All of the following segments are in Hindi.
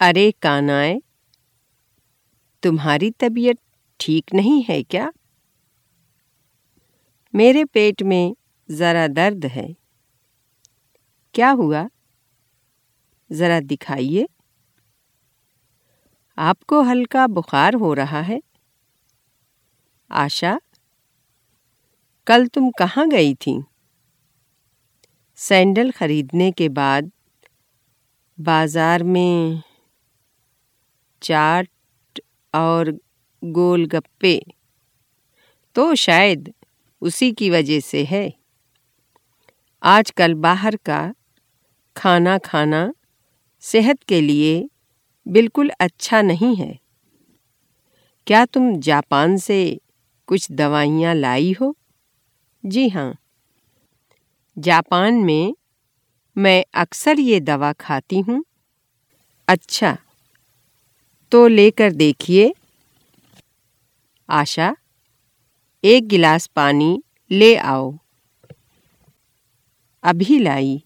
अरे कानाए, तुम्हारी तबीयत ठीक नहीं है क्या? मेरे पेट में ज़रा दर्द है। क्या हुआ? ज़रा दिखाइए। आपको हल्का बुखार हो रहा है। आशा, कल तुम कहाँ गई थी? सैंडल खरीदने के बाद बाज़ार में चाट और गोलगप्पे। तो शायद उसी की वजह से है। आजकल बाहर का खाना खाना सेहत के लिए बिल्कुल अच्छा नहीं है। क्या तुम जापान से कुछ दवाइयाँ लाई हो? जी हाँ। जापान में मैं अक्सर ये दवा खाती हूँ। अच्छा तो लेकर देखिए। आशा, एक गिलास पानी ले आओ। अभी लाई।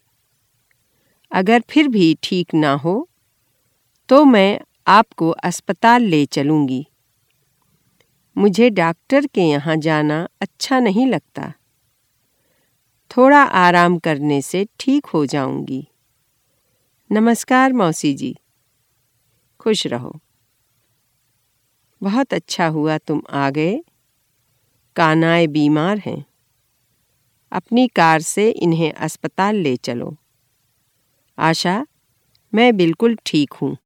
अगर फिर भी ठीक ना हो तो मैं आपको अस्पताल ले चलूँगी। मुझे डॉक्टर के यहाँ जाना अच्छा नहीं लगता। थोड़ा आराम करने से ठीक हो जाऊँगी। नमस्कार मौसी जी। खुश रहो। बहुत अच्छा हुआ तुम आ गए कानाए बीमार हैं। अपनी कार से इन्हें अस्पताल ले चलो। आशा, मैं बिल्कुल ठीक हूँ।